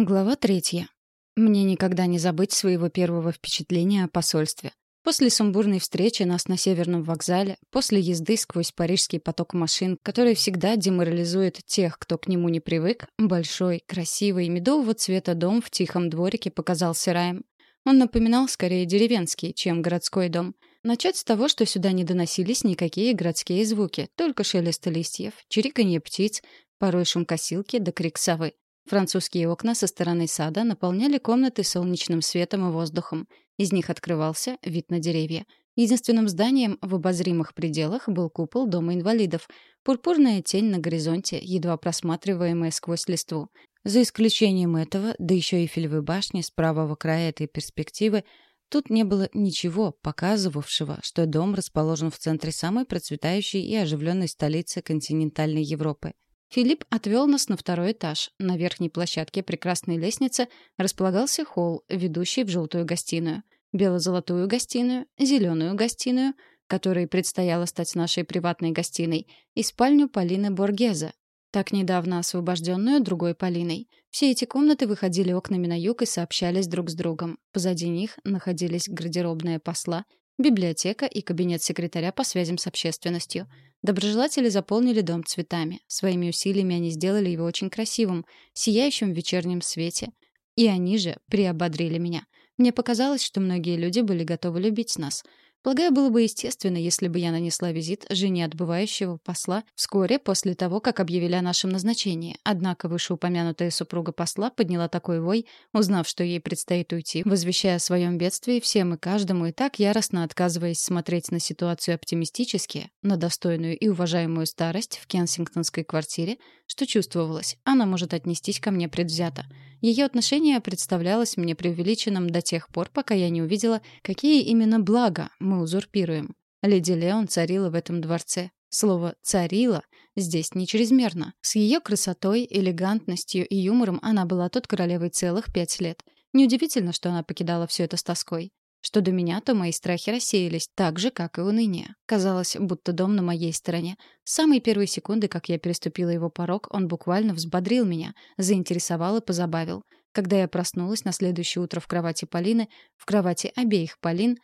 Глава третья. Мне никогда не забыть своего первого впечатления о посольстве. После сумбурной встречи нас на Северном вокзале, после езды сквозь парижский поток машин, который всегда деморализует тех, кто к нему не привык, большой, красивый, медового цвета дом в тихом дворике показался раем. Он напоминал скорее деревенский, чем городской дом. Начать с того, что сюда не доносились никакие городские звуки, только шелест листьев, чириканье птиц, порой шум косилки да крик совы. Французские окна со стороны сада наполняли комнаты солнечным светом и воздухом. Из них открывался вид на деревья. Единственным зданием в обозримых пределах был купол Дома инвалидов. Пурпурная тень на горизонте, едва просматриваемая сквозь листву. За исключением этого, да еще и Эйфелевой башни с правого края этой перспективы, тут не было ничего, показывавшего, что дом расположен в центре самой процветающей и оживленной столицы континентальной Европы — Филипп отвел нас на второй этаж. На верхней площадке прекрасной лестницы располагался холл, ведущий в желтую гостиную, бело-золотую гостиную, зеленую гостиную, которой предстояло стать нашей приватной гостиной, и спальню Полины Боргеза, так недавно освобожденную другой Полиной. Все эти комнаты выходили окнами на юг и сообщались друг с другом. Позади них находились гардеробная посла, библиотека и кабинет секретаря по связям с общественностью — Доброжелатели заполнили дом цветами. Своими усилиями они сделали его очень красивым, сияющим в вечернем свете. И они же приободрили меня. Мне показалось, что многие люди были готовы любить нас — Полагаю, было бы естественно, если бы я нанесла визит жене отбывающего посла вскоре после того, как объявили о нашем назначении. Однако вышеупомянутая супруга посла подняла такой вой, узнав, что ей предстоит уйти, возвещая о своем бедствии всем и каждому, и так яростно отказываясь смотреть на ситуацию оптимистически, на достойную и уважаемую старость в кенсингтонской квартире, что чувствовалось, она может отнестись ко мне предвзято. Ее отношение представлялось мне преувеличенным до тех пор, пока я не увидела, какие именно блага мы узурпируем. Леди Леон царила в этом дворце. Слово «царила» здесь не чрезмерно. С ее красотой, элегантностью и юмором она была тут королевой целых пять лет. Неудивительно, что она покидала все это с тоской. Что до меня, то мои страхи рассеялись так же, как и уныние. Казалось, будто дом на моей стороне. С самой первой секунды, как я переступила его порог, он буквально взбодрил меня, заинтересовал и позабавил. Когда я проснулась на следующее утро в кровати Полины, в кровати обеих Полин,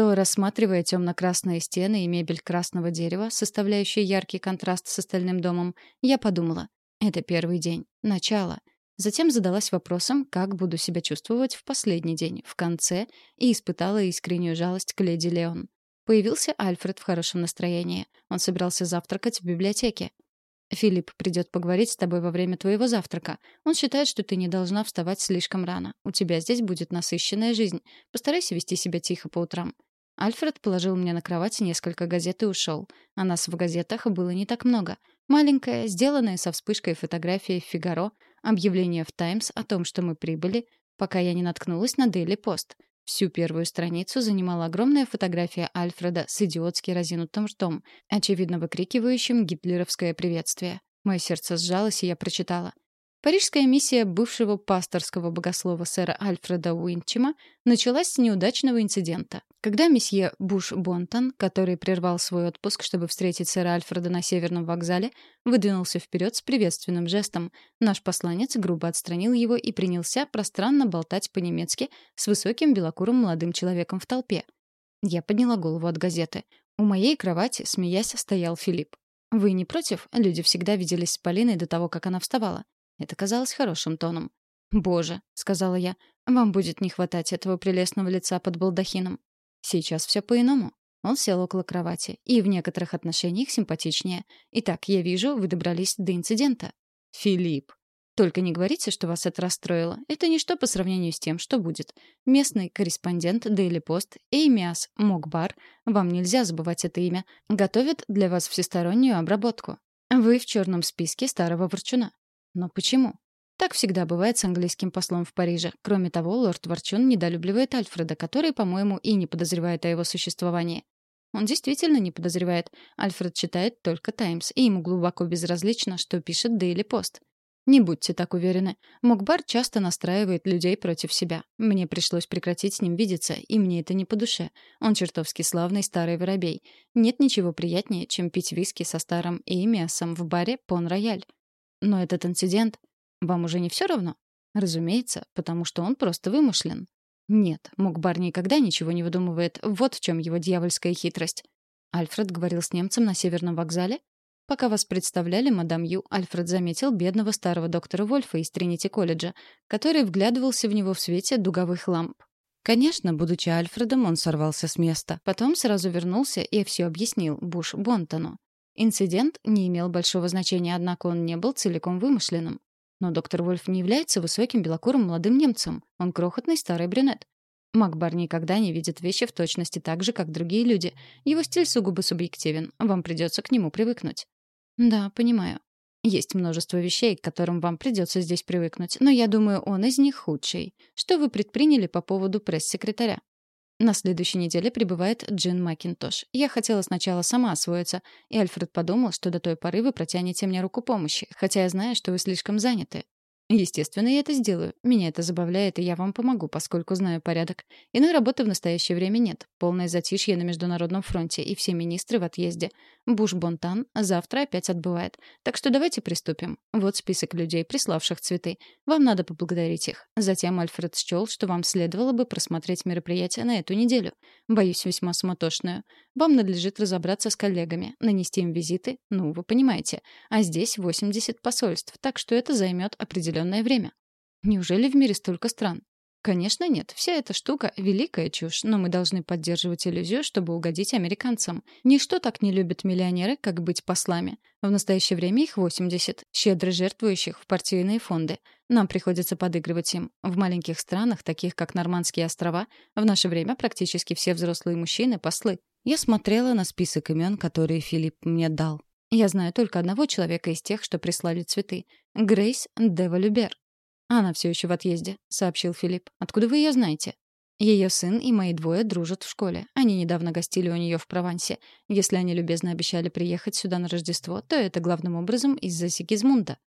то, рассматривая темно-красные стены и мебель красного дерева, составляющие яркий контраст с остальным домом, я подумала, это первый день, начало. Затем задалась вопросом, как буду себя чувствовать в последний день, в конце, и испытала искреннюю жалость к леди Леон. Появился Альфред в хорошем настроении. Он собирался завтракать в библиотеке. «Филипп придет поговорить с тобой во время твоего завтрака. Он считает, что ты не должна вставать слишком рано. У тебя здесь будет насыщенная жизнь. Постарайся вести себя тихо по утрам». Альфред положил мне на кровать несколько газет и ушел. А нас в газетах было не так много. Маленькая, сделанная со вспышкой фотография в «Фигаро», объявление в «Таймс» о том, что мы прибыли, пока я не наткнулась на «Дейли Пост». Всю первую страницу занимала огромная фотография Альфреда с идиотски разинутым ртом, очевидно выкрикивающим гитлеровское приветствие. Мое сердце сжалось, и я прочитала. Парижская миссия бывшего пасторского богослова сэра Альфреда Уинчема началась с неудачного инцидента. Когда месье Буш-Бонтон, который прервал свой отпуск, чтобы встретить сэра Альфреда на Северном вокзале, выдвинулся вперед с приветственным жестом, наш посланец грубо отстранил его и принялся пространно болтать по-немецки с высоким белокурым молодым человеком в толпе. Я подняла голову от газеты. У моей кровати, смеясь, стоял Филипп. «Вы не против?» Люди всегда виделись с Полиной до того, как она вставала. Это казалось хорошим тоном. «Боже», — сказала я, — «вам будет не хватать этого прелестного лица под балдахином». Сейчас все по-иному. Он сел около кровати. И в некоторых отношениях симпатичнее. Итак, я вижу, вы добрались до инцидента. Филипп. Только не говорите, что вас это расстроило. Это ничто по сравнению с тем, что будет. Местный корреспондент Daily Post Эймиас Мокбар, вам нельзя забывать это имя, готовит для вас всестороннюю обработку. Вы в черном списке старого ворчуна. Но почему? Так всегда бывает с английским послом в Париже. Кроме того, лорд Ворчун недолюбливает Альфреда, который, по-моему, и не подозревает о его существовании. Он действительно не подозревает. Альфред читает только «Таймс», и ему глубоко безразлично, что пишет «Дейли Пост». Не будьте так уверены. Мокбар часто настраивает людей против себя. Мне пришлось прекратить с ним видеться, и мне это не по душе. Он чертовски славный старый воробей. Нет ничего приятнее, чем пить виски со старым Эймиасом в баре «Пон Рояль». Но этот инцидент... Вам уже не все равно? Разумеется, потому что он просто вымышлен. Нет, Мокбар никогда ничего не выдумывает. Вот в чем его дьявольская хитрость. Альфред говорил с немцем на Северном вокзале? Пока вас представляли, мадам Ю, Альфред заметил бедного старого доктора Вольфа из Тринити-колледжа, который вглядывался в него в свете дуговых ламп. Конечно, будучи Альфредом, он сорвался с места. Потом сразу вернулся и все объяснил Буш Бонтону. Инцидент не имел большого значения, однако он не был целиком вымышленным. Но доктор Вольф не является высоким белокурым молодым немцем. Он крохотный старый брюнет. Макбар никогда не видит вещи в точности так же, как другие люди. Его стиль сугубо субъективен. Вам придется к нему привыкнуть. Да, понимаю. Есть множество вещей, к которым вам придется здесь привыкнуть, но я думаю, он из них худший. Что вы предприняли по поводу пресс-секретаря? На следующей неделе прибывает Джин Макинтош. Я хотела сначала сама освоиться, и Альфред подумал, что до той поры вы протянете мне руку помощи, хотя я знаю, что вы слишком заняты. Естественно, я это сделаю. Меня это забавляет, и я вам помогу, поскольку знаю порядок. Иной работы в настоящее время нет. Полное затишье на Международном фронте, и все министры в отъезде. Буш-Бонтан завтра опять отбывает. Так что давайте приступим. Вот список людей, приславших цветы. Вам надо поблагодарить их. Затем Альфред счел, что вам следовало бы просмотреть мероприятие на эту неделю. Боюсь, весьма суматошную. Вам надлежит разобраться с коллегами, нанести им визиты, ну, вы понимаете. А здесь 80 посольств, так что это займет определенное определенное время. Неужели в мире столько стран? Конечно, нет. Вся эта штука — великая чушь, но мы должны поддерживать иллюзию, чтобы угодить американцам. Ничто так не любят миллионеры, как быть послами. В настоящее время их 80, щедро жертвующих в партийные фонды. Нам приходится подыгрывать им. В маленьких странах, таких как Нормандские острова, в наше время практически все взрослые мужчины — послы. Я смотрела на список имен, которые Филипп мне дал. Я знаю только одного человека из тех, что прислали цветы. Грейс Девалюбер. Она все еще в отъезде, сообщил Филипп. Откуда вы ее знаете? Ее сын и мои двое дружат в школе. Они недавно гостили у нее в Провансе. Если они любезно обещали приехать сюда на Рождество, то это главным образом из-за Сигизмунда.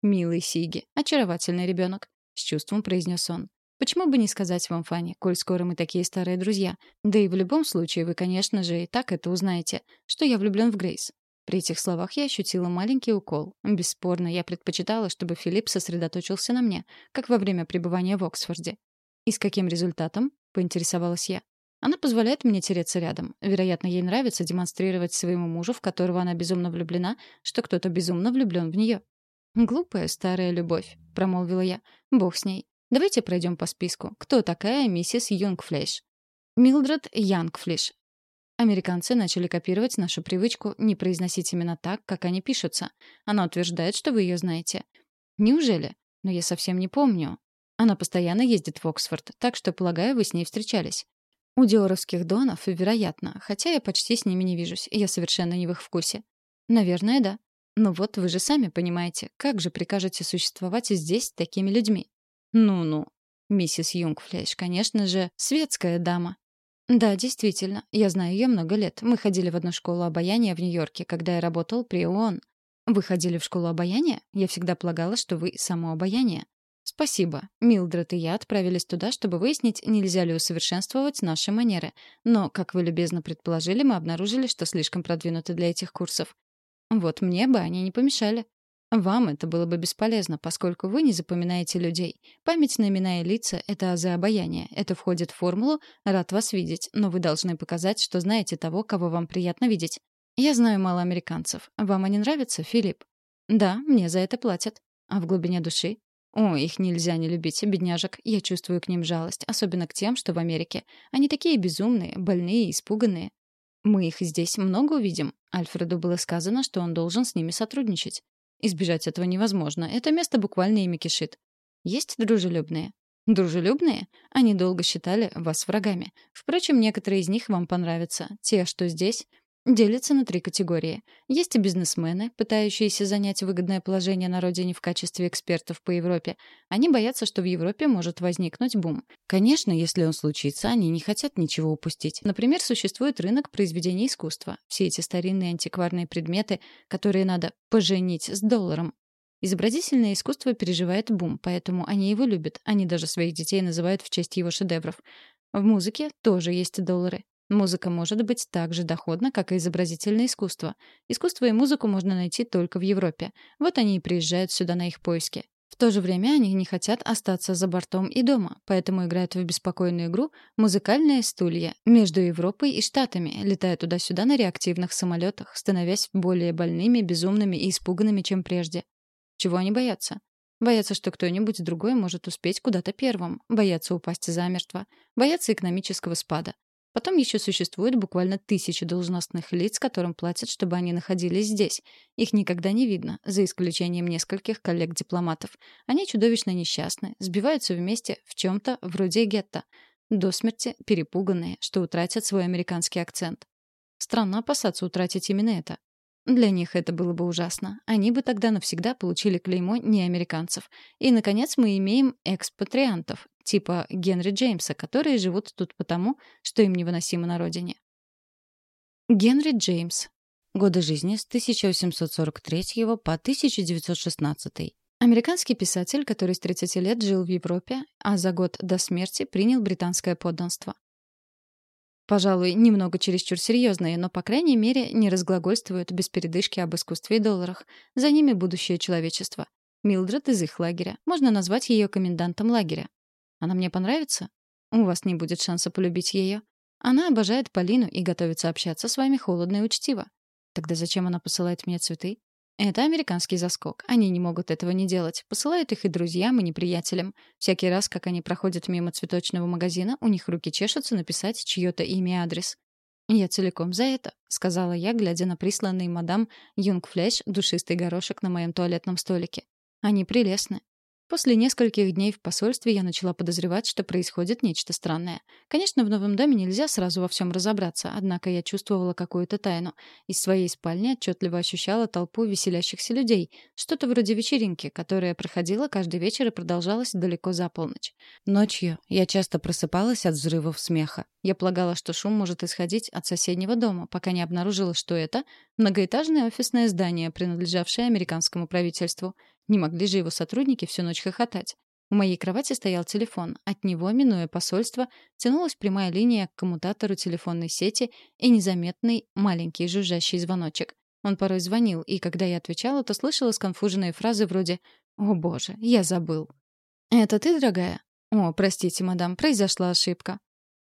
«Милый Сиги, очаровательный ребенок», — с чувством произнес он. «Почему бы не сказать вам, Фанни, коль скоро мы такие старые друзья? Да и в любом случае вы, конечно же, и так это узнаете, что я влюблен в Грейс. При этих словах я ощутила маленький укол. Бесспорно, я предпочитала, чтобы Филипп сосредоточился на мне, как во время пребывания в Оксфорде. «И с каким результатом?» — поинтересовалась я. Она позволяет мне тереться рядом. Вероятно, ей нравится демонстрировать своему мужу, в которого она безумно влюблена, что кто-то безумно влюблен в нее. «Глупая старая любовь», — промолвила я. «Бог с ней. Давайте пройдем по списку. Кто такая миссис Юнгфлеш?» «Милдред Янгфлиш. Американцы начали копировать нашу привычку не произносить именно так, как они пишутся. Она утверждает, что вы ее знаете. Неужели? Но я совсем не помню. Она постоянно ездит в Оксфорд, так что, полагаю, вы с ней встречались. У диоровских донов, вероятно, хотя я почти с ними не вижусь, я совершенно не в их вкусе. Наверное, да. Но вот вы же сами понимаете, как же прикажете существовать здесь такими людьми? Ну-ну. Миссис Юнгфлеш, конечно же, светская дама. Да, действительно. Я знаю ее много лет. Мы ходили в одну школу обаяния в Нью-Йорке, когда я работал при ООН. Вы ходили в школу обаяния? Я всегда полагала, что вы само обаяние. Спасибо. Милдред и я отправились туда, чтобы выяснить, нельзя ли усовершенствовать наши манеры. Но, как вы любезно предположили, мы обнаружили, что слишком продвинуты для этих курсов. Вот мне бы они не помешали. Вам это было бы бесполезно, поскольку вы не запоминаете людей. Память на имена и лица — это азы обаяния. Это входит в формулу «рад вас видеть», но вы должны показать, что знаете того, кого вам приятно видеть. Я знаю мало американцев. Вам они нравятся, Филипп? Да, мне за это платят. А в глубине души? О, их нельзя не любить, бедняжек. Я чувствую к ним жалость, особенно к тем, что в Америке. Они такие безумные, больные, испуганные. Мы их здесь много увидим. Альфреду было сказано, что он должен с ними сотрудничать. Избежать этого невозможно. Это место буквально ими кишит. Есть дружелюбные? Дружелюбные? Они долго считали вас врагами. Впрочем, некоторые из них вам понравятся. Те, что здесь, делятся на три категории. Есть и бизнесмены, пытающиеся занять выгодное положение на родине в качестве экспертов по Европе. Они боятся, что в Европе может возникнуть бум. Конечно, если он случится, они не хотят ничего упустить. Например, существует рынок произведений искусства. Все эти старинные антикварные предметы, которые надо поженить с долларом. Изобразительное искусство переживает бум, поэтому они его любят. Они даже своих детей называют в честь его шедевров. В музыке тоже есть доллары. Музыка может быть так же доходна, как и изобразительное искусство. Искусство и музыку можно найти только в Европе. Вот они и приезжают сюда на их поиски. В то же время они не хотят остаться за бортом и дома, поэтому играют в беспокойную игру «Музыкальные стулья» между Европой и Штатами, летая туда-сюда на реактивных самолетах, становясь более больными, безумными и испуганными, чем прежде. Чего они боятся? Боятся, что кто-нибудь другой может успеть куда-то первым, боятся упасть замертво, боятся экономического спада. Потом еще существует буквально тысячи должностных лиц, которым платят, чтобы они находились здесь. Их никогда не видно, за исключением нескольких коллег-дипломатов. Они чудовищно несчастны, сбиваются вместе в чем-то вроде гетто. До смерти перепуганные, что утратят свой американский акцент. Странно опасаться утратить именно это. Для них это было бы ужасно. Они бы тогда навсегда получили клеймо неамериканцев. И, наконец, мы имеем экспатриантов, типа Генри Джеймса, которые живут тут потому, что им невыносимо на родине. Генри Джеймс. Годы жизни с 1843 по 1916. Американский писатель, который с 30 лет жил в Европе, а за год до смерти принял британское подданство. Пожалуй, немного чересчур серьезные, но, по крайней мере, не разглагольствуют без передышки об искусстве и долларах. За ними будущее человечества. Милдред из их лагеря. Можно назвать ее комендантом лагеря. Она мне понравится? У вас не будет шанса полюбить ее. Она обожает Полину и готовится общаться с вами холодно и учтиво. Тогда зачем она посылает мне цветы? Это американский заскок. Они не могут этого не делать. Посылают их и друзьям, и неприятелям. Всякий раз, как они проходят мимо цветочного магазина, у них руки чешутся написать чье-то имя и адрес. «Я целиком за это», — сказала я, глядя на присланный мадам Юнгфлеш душистый горошек на моем туалетном столике. «Они прелестны. После нескольких дней в посольстве я начала подозревать, что происходит нечто странное. Конечно, в новом доме нельзя сразу во всем разобраться, однако я чувствовала какую-то тайну. Из своей спальни отчетливо ощущала толпу веселящихся людей, что-то вроде вечеринки, которая проходила каждый вечер и продолжалась далеко за полночь. Ночью я часто просыпалась от взрывов смеха. Я полагала, что шум может исходить от соседнего дома, пока не обнаружила, что это многоэтажное офисное здание, принадлежавшее американскому правительству. Не могли же его сотрудники всю ночь хохотать. У моей кровати стоял телефон. От него, минуя посольство, тянулась прямая линия к коммутатору телефонной сети и незаметный маленький жужжащий звоночек. Он порой звонил, и когда я отвечала, то слышала сконфуженные фразы вроде «О боже, я забыл». «Это ты, дорогая?» «О, простите, мадам, произошла ошибка».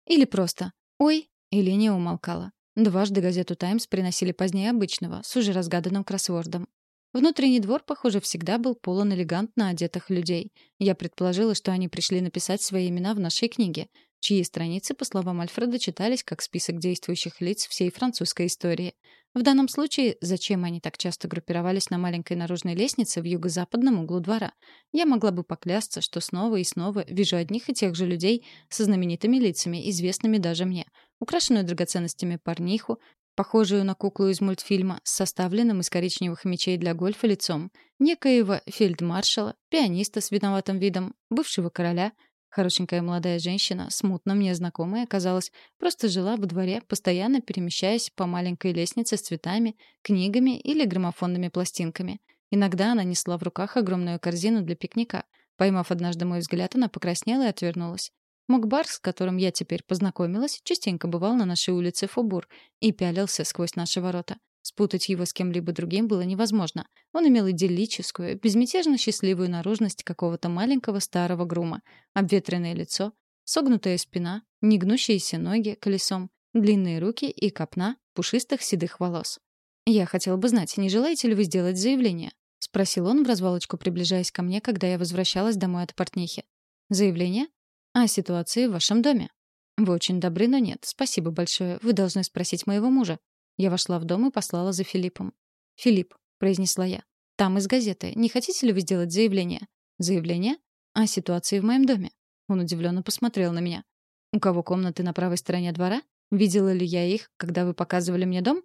Или просто «Ой», и линия умолкала. Дважды газету «Таймс» приносили позднее обычного, с уже разгаданным кроссвордом. Внутренний двор, похоже, всегда был полон элегантно одетых людей. Я предположила, что они пришли написать свои имена в нашей книге, чьи страницы, по словам Альфреда, читались как список действующих лиц всей французской истории. В данном случае, зачем они так часто группировались на маленькой наружной лестнице в юго-западном углу двора? Я могла бы поклясться, что снова и снова вижу одних и тех же людей со знаменитыми лицами, известными даже мне. Украшенную драгоценностями парниху, похожую на куклу из мультфильма с составленным из коричневых мечей для гольфа лицом, некоего фельдмаршала, пианиста с виноватым видом, бывшего короля. Хорошенькая молодая женщина, смутно мне знакомая, казалось, просто жила во дворе, постоянно перемещаясь по маленькой лестнице с цветами, книгами или граммофонными пластинками. Иногда она несла в руках огромную корзину для пикника. Поймав однажды мой взгляд, она покраснела и отвернулась. Мокбар, с которым я теперь познакомилась, частенько бывал на нашей улице Фобур и пялился сквозь наши ворота. Спутать его с кем-либо другим было невозможно. Он имел идиллическую, безмятежно счастливую наружность какого-то маленького старого грума, обветренное лицо, согнутая спина, негнущиеся ноги колесом, длинные руки и копна пушистых седых волос. «Я хотел бы знать, не желаете ли вы сделать заявление?» — спросил он в развалочку, приближаясь ко мне, когда я возвращалась домой от портнихи. «Заявление? О ситуации в вашем доме. Вы очень добры, но нет. Спасибо большое. Вы должны спросить моего мужа. Я вошла в дом и послала за Филиппом. Филипп, произнесла я. Там из газеты. Не хотите ли вы сделать заявление? Заявление о ситуации в моем доме. Он удивленно посмотрел на меня. У кого комнаты на правой стороне двора? Видела ли я их, когда вы показывали мне дом?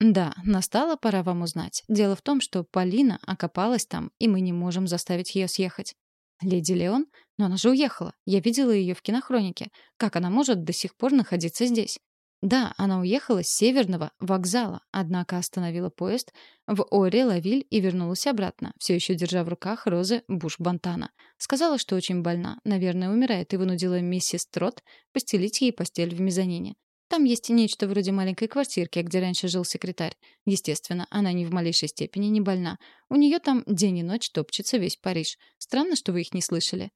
Да, настала пора вам узнать. Дело в том, что Полина окопалась там, и мы не можем заставить ее съехать. Леди Леон? Но она же уехала. Я видела ее в кинохронике. Как она может до сих пор находиться здесь? Да, она уехала с северного вокзала, однако остановила поезд в Оре-Лавиль и вернулась обратно, все еще держа в руках розы Буш-Бантана. Сказала, что очень больна, наверное, умирает, и вынудила миссис Трот постелить ей постель в мезонине. Там есть нечто вроде маленькой квартирки, где раньше жил секретарь. Естественно, она ни в малейшей степени не больна. У нее там день и ночь топчется весь Париж. Странно, что вы их не слышали.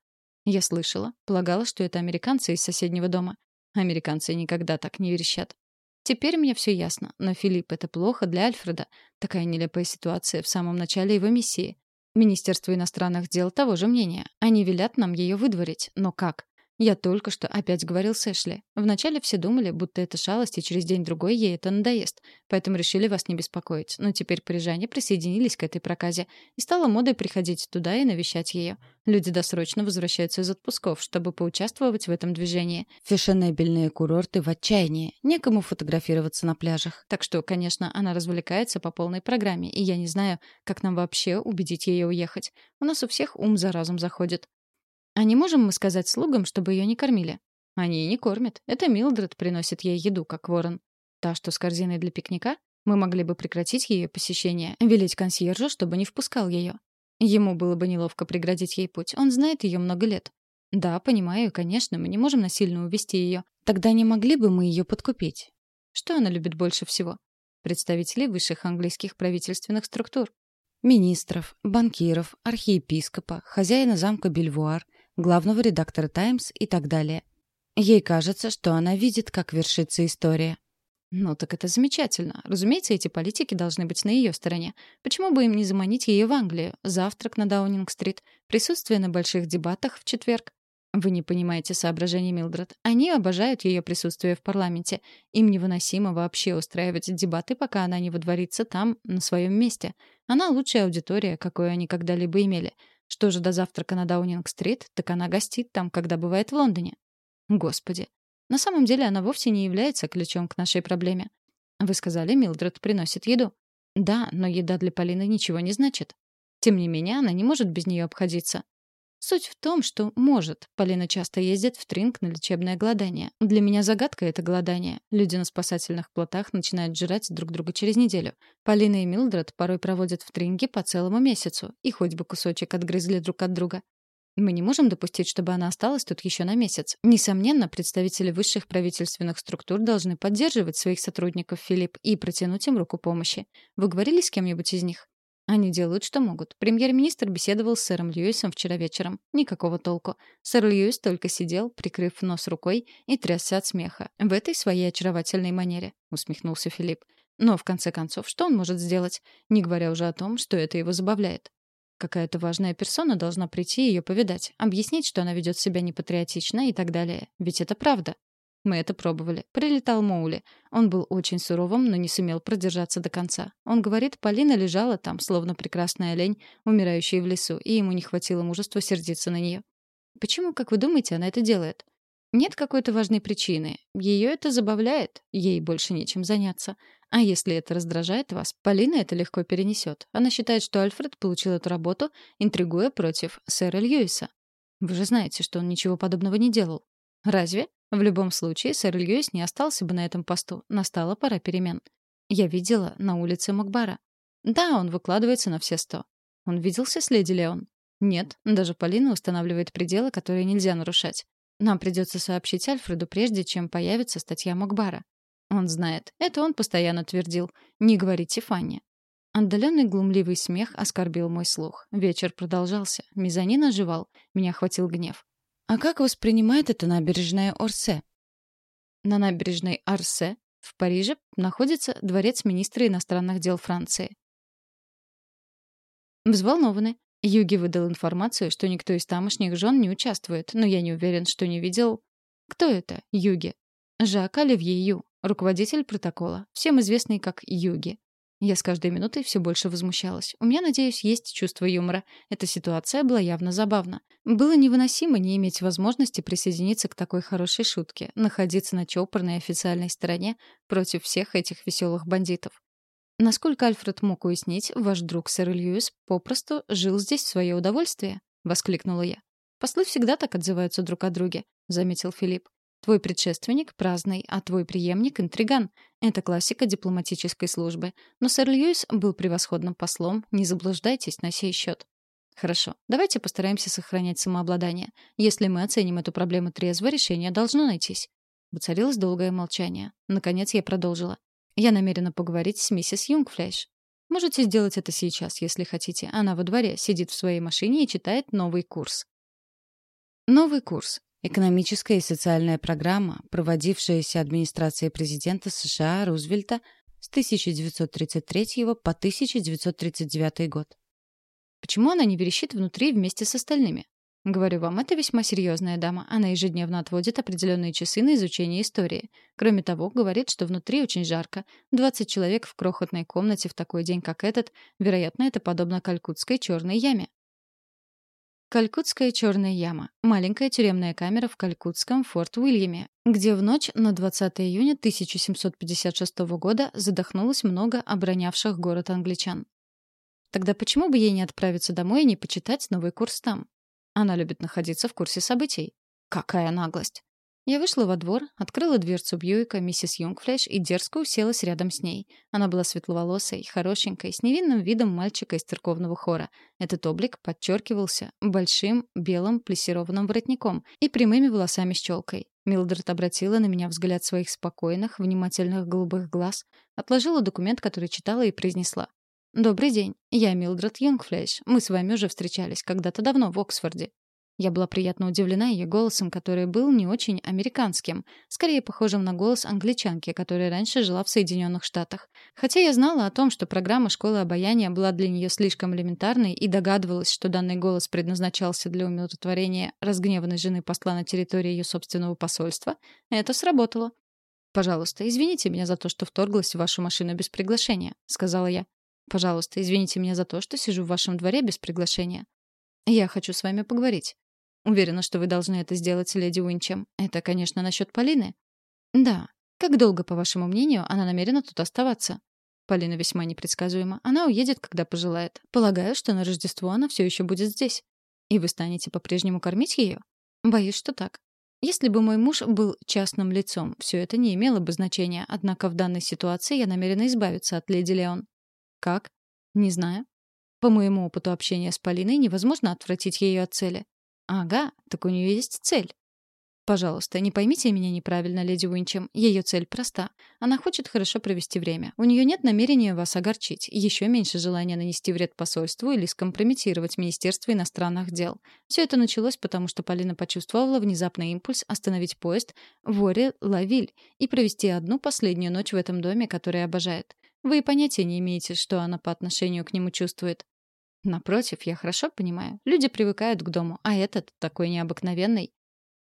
Я слышала. Полагала, что это американцы из соседнего дома. Американцы никогда так не верещат. Теперь мне все ясно. Но Филипп — это плохо для Альфреда. Такая нелепая ситуация в самом начале его миссии. Министерство иностранных дел того же мнения. Они велят нам ее выдворить. Но как? Я только что опять говорил с Эшли. Вначале все думали, будто это шалость, и через день-другой ей это надоест. Поэтому решили вас не беспокоить. Но теперь парижане присоединились к этой проказе. И стало модой приходить туда и навещать ее. Люди досрочно возвращаются из отпусков, чтобы поучаствовать в этом движении. Фешенебельные курорты в отчаянии. Некому фотографироваться на пляжах. Так что, конечно, она развлекается по полной программе. И я не знаю, как нам вообще убедить ее уехать. У нас у всех ум за разум заходит. А не можем мы сказать слугам, чтобы ее не кормили? Они и не кормят. Это Милдред приносит ей еду, как ворон. Та, что с корзиной для пикника, мы могли бы прекратить ее посещение, велеть консьержу, чтобы не впускал ее. Ему было бы неловко преградить ей путь. Он знает ее много лет. Да, понимаю, конечно, мы не можем насильно увести ее. Тогда не могли бы мы ее подкупить. Что она любит больше всего? Представителей высших английских правительственных структур. Министров, банкиров, архиепископа, хозяина замка Бельвуар, главного редактора «Таймс» и так далее. Ей кажется, что она видит, как вершится история. Ну так это замечательно. Разумеется, эти политики должны быть на ее стороне. Почему бы им не заманить ее в Англию? Завтрак на Даунинг-стрит, присутствие на больших дебатах в четверг. Вы не понимаете соображений Милдред. Они обожают ее присутствие в парламенте. Им невыносимо вообще устраивать дебаты, пока она не водворится там, на своем месте. Она лучшая аудитория, какую они когда-либо имели. Что же до завтрака на Даунинг-стрит, так она гостит там, когда бывает в Лондоне. Господи. На самом деле она вовсе не является ключом к нашей проблеме. Вы сказали, Милдред приносит еду. Да, но еда для Полины ничего не значит. Тем не менее, она не может без нее обходиться. Суть в том, что может. Полина часто ездит в Тринг на лечебное голодание. Для меня загадка это голодание. Люди на спасательных плотах начинают жрать друг друга через неделю. Полина и Милдред порой проводят в Тринге по целому месяцу. И хоть бы кусочек отгрызли друг от друга. Мы не можем допустить, чтобы она осталась тут еще на месяц. Несомненно, представители высших правительственных структур должны поддерживать своих сотрудников, Филипп, и протянуть им руку помощи. Вы говорили с кем-нибудь из них? Они делают, что могут. Премьер-министр беседовал с сэром Льюисом вчера вечером. Никакого толку. Сэр Льюис только сидел, прикрыв нос рукой, и трясся от смеха. В этой своей очаровательной манере, усмехнулся Филипп. Но, в конце концов, что он может сделать? Не говоря уже о том, что это его забавляет. Какая-то важная персона должна прийти и ее повидать, объяснить, что она ведет себя непатриотично и так далее. Ведь это правда. Мы это пробовали. Прилетал Моули. Он был очень суровым, но не сумел продержаться до конца. Он говорит, Полина лежала там, словно прекрасная олень, умирающая в лесу, и ему не хватило мужества сердиться на нее. Почему, как вы думаете, она это делает? Нет какой-то важной причины. Ее это забавляет, ей больше нечем заняться. А если это раздражает вас, Полина это легко перенесет. Она считает, что Альфред получил эту работу, интригуя против сэра Льюиса. Вы же знаете, что он ничего подобного не делал. Разве? В любом случае, сэр Льюис не остался бы на этом посту. Настала пора перемен. Я видела на улице Макбара. Да, он выкладывается на все сто. Он виделся с леди Леон? Нет, даже Полина устанавливает пределы, которые нельзя нарушать. Нам придется сообщить Альфреду, прежде чем появится статья Макбара. Он знает. Это он постоянно твердил. Не говорите Фанни. Отдаленный глумливый смех оскорбил мой слух. Вечер продолжался. Мезонин оживал. Меня охватил гнев. А как воспринимает это набережная Орсе? На набережной Орсе в Париже находится дворец министра иностранных дел Франции. Взволнованы. Юги выдал информацию, что никто из тамошних жен не участвует, но я не уверен, что не видел... Кто это, Юги? Жак Оливье Ю, руководитель протокола, всем известный как Юги. Я с каждой минутой все больше возмущалась. У меня, надеюсь, есть чувство юмора. Эта ситуация была явно забавна. Было невыносимо не иметь возможности присоединиться к такой хорошей шутке, находиться на чопорной официальной стороне против всех этих веселых бандитов. Насколько Альфред мог уяснить, ваш друг сэр Льюис попросту жил здесь в свое удовольствие, воскликнула я. Послы всегда так отзываются друг о друге, заметил Филипп. Твой предшественник праздный, а твой преемник интриган. Это классика дипломатической службы. Но сэр Льюис был превосходным послом, не заблуждайтесь на сей счет. Хорошо, давайте постараемся сохранять самообладание. Если мы оценим эту проблему трезво, решение должно найтись. Воцарилось долгое молчание. Наконец я продолжила. «Я намерена поговорить с миссис Юнгфлеш. Можете сделать это сейчас, если хотите. Она во дворе, сидит в своей машине и читает новый курс». Новый курс. Экономическая и социальная программа, проводившаяся администрацией президента США Рузвельта с 1933 по 1939 год. Почему она не верещит внутри вместе с остальными? Говорю вам, это весьма серьезная дама. Она ежедневно отводит определенные часы на изучение истории. Кроме того, говорит, что внутри очень жарко. 20 человек в крохотной комнате в такой день, как этот, вероятно, это подобно калькутской черной яме. Калькутская черная яма — маленькая тюремная камера в калькутском Форт-Уильяме, где в ночь на 20 июня 1756 года задохнулось много оборонявших город англичан. Тогда почему бы ей не отправиться домой и не почитать новый курс там? Она любит находиться в курсе событий. Какая наглость! Я вышла во двор, открыла дверцу Бьюика миссис Юнгфлеш и дерзко уселась рядом с ней. Она была светловолосой, хорошенькой, с невинным видом мальчика из церковного хора. Этот облик подчеркивался большим белым плессированным воротником и прямыми волосами с челкой. Милдред обратила на меня взгляд своих спокойных, внимательных голубых глаз, отложила документ, который читала, и произнесла. «Добрый день. Я Милдред Юнгфлеш. Мы с вами уже встречались когда-то давно в Оксфорде. Я была приятно удивлена ее голосом, который был не очень американским, скорее похожим на голос англичанки, которая раньше жила в Соединенных Штатах. Хотя я знала о том, что программа школы обаяния была для нее слишком элементарной и догадывалась, что данный голос предназначался для умиротворения разгневанной жены посла на территории ее собственного посольства, это сработало. «Пожалуйста, извините меня за то, что вторглась в вашу машину без приглашения», — сказала я. «Пожалуйста, извините меня за то, что сижу в вашем дворе без приглашения. Я хочу с вами поговорить. Уверена, что вы должны это сделать, леди Уинчем. Это, конечно, насчет Полины. Да. Как долго, по вашему мнению, она намерена тут оставаться? Полина весьма непредсказуема. Она уедет, когда пожелает. Полагаю, что на Рождество она все еще будет здесь. И вы станете по-прежнему кормить ее? Боюсь, что так. Если бы мой муж был частным лицом, все это не имело бы значения, однако в данной ситуации я намерена избавиться от леди Леон. Как? Не знаю. По моему опыту общения с Полиной невозможно отвратить ее от цели. Ага, так у нее есть цель. Пожалуйста, не поймите меня неправильно, леди Уинчем. Ее цель проста. Она хочет хорошо провести время. У нее нет намерения вас огорчить, еще меньше желания нанести вред посольству или скомпрометировать Министерство иностранных дел. Все это началось потому, что Полина почувствовала внезапный импульс остановить поезд в Оре-Лавиль и провести одну последнюю ночь в этом доме, который обожает. Вы понятия не имеете, что она по отношению к нему чувствует. Напротив, я хорошо понимаю. Люди привыкают к дому, а этот такой необыкновенный.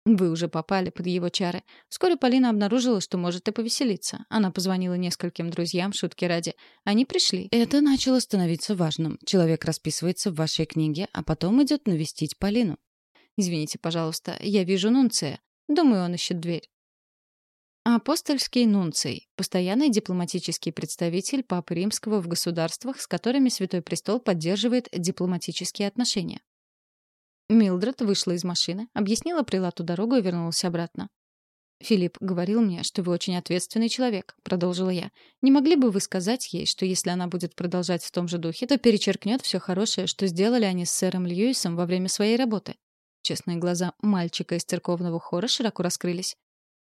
Вы уже попали под его чары. Вскоре Полина обнаружила, что может и повеселиться. Она позвонила нескольким друзьям, шутки ради. Они пришли. Это начало становиться важным. Человек расписывается в вашей книге, а потом идет навестить Полину. Извините, пожалуйста, я вижу Нунция. Думаю, он ищет дверь. Апостольский нунций — постоянный дипломатический представитель Папы Римского в государствах, с которыми Святой Престол поддерживает дипломатические отношения. Милдред вышла из машины, объяснила прилату дорогу и вернулась обратно. «Филипп говорил мне, что вы очень ответственный человек», — продолжила я. «Не могли бы вы сказать ей, что если она будет продолжать в том же духе, то перечеркнет все хорошее, что сделали они с сэром Льюисом во время своей работы?» Честные глаза мальчика из церковного хора широко раскрылись.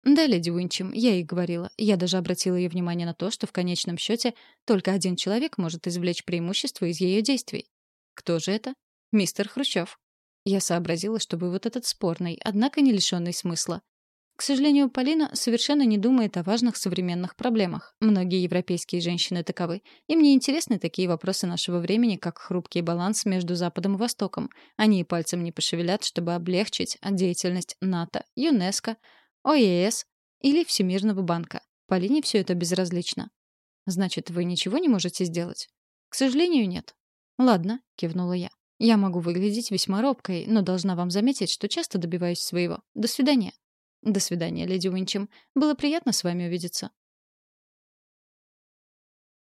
Да, леди Уинчем, я ей говорила. Я даже обратила ее внимание на то, что в конечном счете только один человек может извлечь преимущество из ее действий. Кто же это? Мистер Хрущев. Я сообразила, что вывод этот спорный, однако не лишенный смысла. К сожалению, Полина совершенно не думает о важных современных проблемах. Многие европейские женщины таковы. И мне интересны такие вопросы нашего времени, как хрупкий баланс между Западом и Востоком. Они и пальцем не пошевелят, чтобы облегчить деятельность НАТО, ЮНЕСКО, ОЕС или Всемирного банка. Полине все это безразлично. Значит, вы ничего не можете сделать? К сожалению, нет. Ладно, кивнула я. Я могу выглядеть весьма робкой, но должна вам заметить, что часто добиваюсь своего. До свидания. До свидания, леди Уинчем. Было приятно с вами увидеться.